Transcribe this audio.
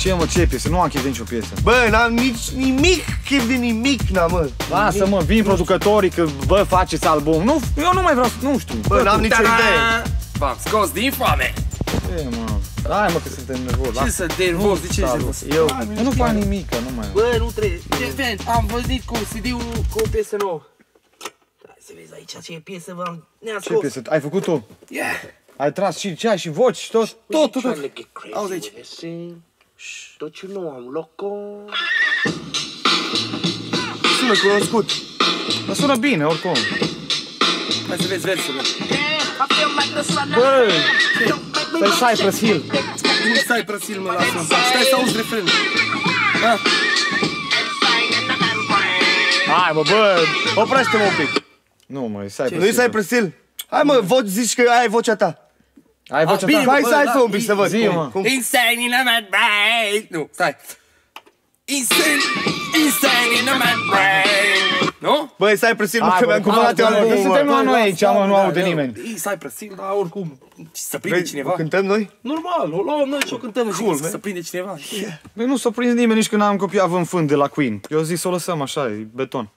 Ce mă, ce piesă? Nu am chef de nicio piesă. Bă, n-am nici nimic chef de nimic, n-am, mă. Lasă mă, vin producătorii că bă, faceți album. Nu, eu nu mai vreau să, nu știu. Bă, n-am nicio idee. V-am scos din foame. Ce, mă? Hai mă că suntem nervoși. Ce lasă. să nervos? De ce ești nervos? Eu, Eu nu fac nimic, nu mai. Bă, nu trebuie. Evident, am văzut cu CD-ul cu o piesă nouă. Hai să vezi aici ce piesă v-am... Ne-a Ce scos. piesă? Ai făcut tu? Yeah. Ai tras și ce ai și voci și tot? Tot, tot, tot. Auzi aici. Don't you know I'm loco? Sună cunoscut. Dar sună bine, oricum. Hai să vezi versurile. Bă, stai Cypress Hill. Nu stai prăsil, mă, lasă-mă. Stai să auzi refrenul. Hai mă, bă, oprește-mă un pic. Nu mă, e Cypress Nu-i Hill. să ai presil? Hai mă, voci, zici că ai vocea ta. Ai vocea bine, ta? Hai bă, să ai da, tu un pic zi- să văd. zi, cum- mă. cum- Insane in a mad brain. Nu, stai. Insane, insane in a mad brain. Nu? Băi, stai presil, mă, Hai, că bă, mi-am cumpărat eu hai, bă, albumul, că suntem mă. la noi aici, mă, nu aude nimeni. Ei, stai prăsil, dar oricum. Să prinde Vrei, cineva. o cântăm noi? Normal, o luăm noi și o cântăm Cool, și man. să prinde cineva. Băi, nu s-a prins nimeni nici când am copiat vând fân de la Queen. Eu zic să o lăsăm așa, e beton.